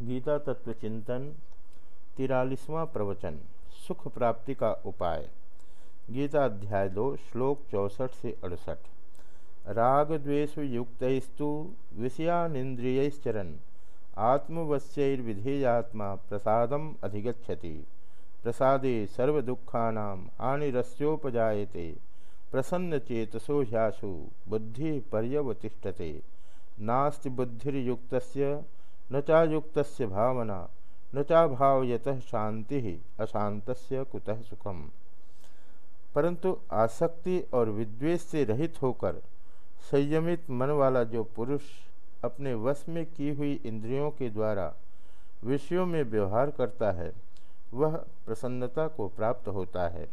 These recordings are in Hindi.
गीता तत्व चिंतन, तिरालीसवां प्रवचन, सुख प्राप्ति का उपाय। गीता अध्याय दो, श्लोक चौसठ से अड़सठ। राग द्वेष युक्तस्तु विषयानिंद्रियश्चरन आत्मवश्यर्विधेयात्मा प्रसादम अधिगछति प्रसादे सर्वदुखा हानिरस्योपजाते प्रसन्न चेतसो ह्यासु बुद्धि पर्यवतिष्ठते नास्ति बुद्धिर्युक्त न चायुक्त भावना, न चाभावयत शांति ही अशांत कुतः सुखम। परंतु आसक्ति और विद्वेष से रहित होकर संयमित मन वाला जो पुरुष अपने वश में की हुई इंद्रियों के द्वारा विषयों में व्यवहार करता है, वह प्रसन्नता को प्राप्त होता है।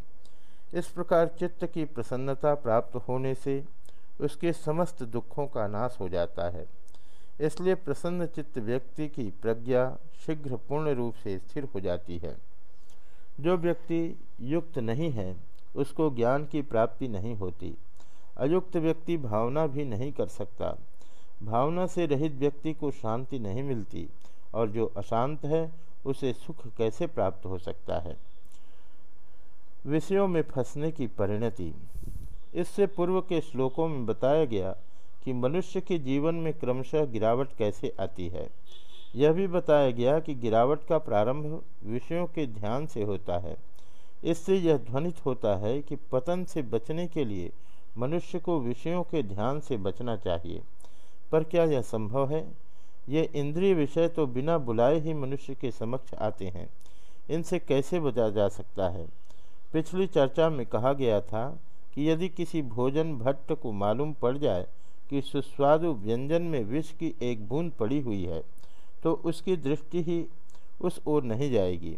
इस प्रकार चित्त की प्रसन्नता प्राप्त होने से उसके समस्त दुखों का नाश हो जाता है। इसलिए प्रसन्न चित्त व्यक्ति की प्रज्ञा शीघ्र पूर्ण रूप से स्थिर हो जाती है। जो व्यक्ति युक्त नहीं है, उसको ज्ञान की प्राप्ति नहीं होती। अयुक्त व्यक्ति भावना भी नहीं कर सकता। भावना से रहित व्यक्ति को शांति नहीं मिलती और जो अशांत है, उसे सुख कैसे प्राप्त हो सकता है? विषयों में फंसने की परिणति। इससे पूर्व के श्लोकों में बताया गया कि मनुष्य के जीवन में क्रमशः गिरावट कैसे आती है? यह भी बताया गया कि गिरावट का प्रारंभ विषयों के ध्यान से होता है। इससे यह ध्वनित होता है कि पतन से बचने के लिए मनुष्य को विषयों के ध्यान से बचना चाहिए। पर क्या यह संभव है? ये इंद्रिय विषय तो बिना बुलाए ही मनुष्य के समक्ष आते हैं। इनसे कैसे बचा जा सकता है? पिछली चर्चा में कहा गया था कि यदि किसी भोजन भट्ट को मालूम पड़ जाए कि सुस्वादु व्यंजन में विष की एक बूंद पड़ी हुई है तो उसकी दृष्टि ही उस ओर नहीं जाएगी।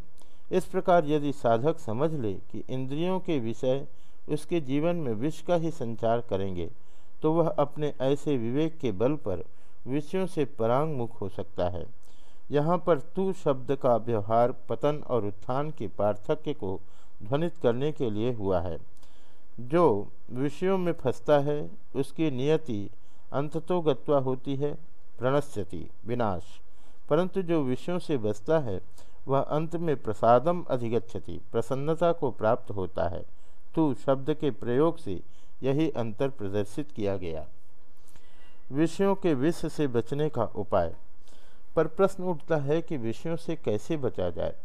इस प्रकार यदि साधक समझ ले कि इंद्रियों के विषय उसके जीवन में विष का ही संचार करेंगे तो वह अपने ऐसे विवेक के बल पर विषयों से परांग मुख हो सकता है। यहाँ पर तू शब्द का व्यवहार, पतन और उत्थान के पार्थक्य को ध्वनित करने के लिए हुआ है। जो विषयों में फंसता है, उसकी नियति अंततो गत्वा होती है, प्रणश्यति, विनाश। परंतु जो विषयों से बचता है, वह अंत में प्रसादम अधिगछति प्रसन्नता को प्राप्त होता है। तू शब्द के प्रयोग से यही अंतर प्रदर्शित किया गया। विषयों के विष से बचने का उपाय। पर प्रश्न उठता है कि विषयों से कैसे बचा जाए,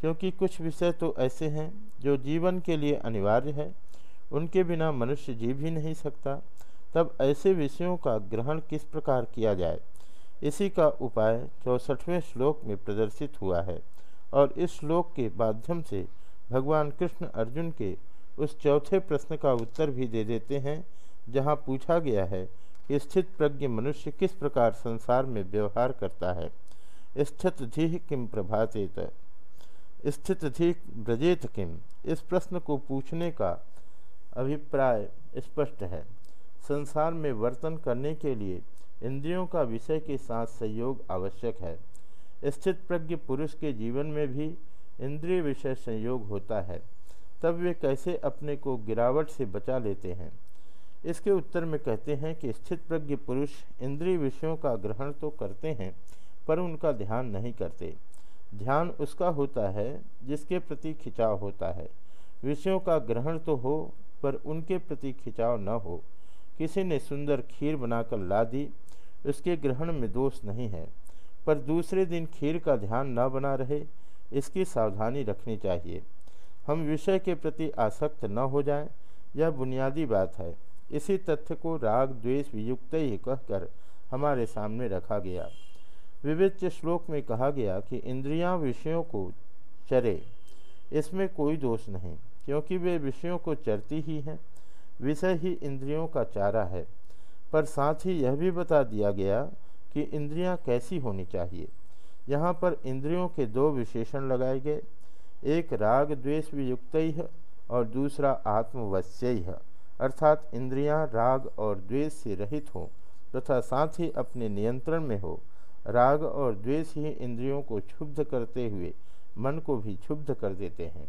क्योंकि कुछ विषय तो ऐसे हैं, जो जीवन के लिए अनिवार्य है उनके बिना मनुष्य जी भी नहीं सकता। तब ऐसे विषयों का ग्रहण किस प्रकार किया जाए? इसी का उपाय चौसठवें श्लोक में प्रदर्शित हुआ है और इस श्लोक के माध्यम से भगवान कृष्ण अर्जुन के उस चौथे प्रश्न का उत्तर भी दे देते हैं, जहाँ पूछा गया है कि स्थित प्रज्ञ मनुष्य किस प्रकार संसार में व्यवहार करता है? स्थित धी किम प्रभातेत? स्थित धी ब्रजेत किम? इस प्रश्न को पूछने का अभिप्राय स्पष्ट है। संसार में वर्तन करने के लिए इंद्रियों का विषय के साथ संयोग आवश्यक है। स्थित प्रज्ञ पुरुष के जीवन में भी इंद्रिय विषय संयोग होता है। तब वे कैसे अपने को गिरावट से बचा लेते हैं? इसके उत्तर में कहते हैं कि स्थित प्रज्ञ पुरुष इंद्रिय विषयों का ग्रहण तो करते हैं, पर उनका ध्यान नहीं करते। ध्यान उसका होता है जिसके प्रति खिंचाव होता है। विषयों का ग्रहण तो हो पर उनके प्रति खिंचाव न हो। किसी ने सुंदर खीर बनाकर ला दी उसके ग्रहण में दोष नहीं है पर दूसरे दिन खीर का ध्यान न बना रहे इसकी सावधानी रखनी चाहिए। हम विषय के प्रति आसक्त न हो जाएँ, यह बुनियादी बात है। इसी तथ्य को राग द्वेष वियुक्त ही कहकर हमारे सामने रखा गया। विविध श्लोक में कहा गया कि इंद्रियाँ विषयों को चरे इसमें कोई दोष नहीं। क्योंकि वे विषयों को चरती ही हैं, विषय ही इंद्रियों का चारा है। पर साथ ही यह भी बता दिया गया कि इंद्रियाँ कैसी होनी चाहिए। यहाँ पर इंद्रियों के दो विशेषण लगाए गए। एक राग द्वेष वियुक्त और दूसरा आत्मवश्य अर्थात इंद्रियाँ राग और द्वेष से रहित हों तथा साथ ही अपने नियंत्रण में हो। राग और द्वेष ही इंद्रियों को क्षुब्ध करते हुए मन को भी क्षुब्ध कर देते हैं।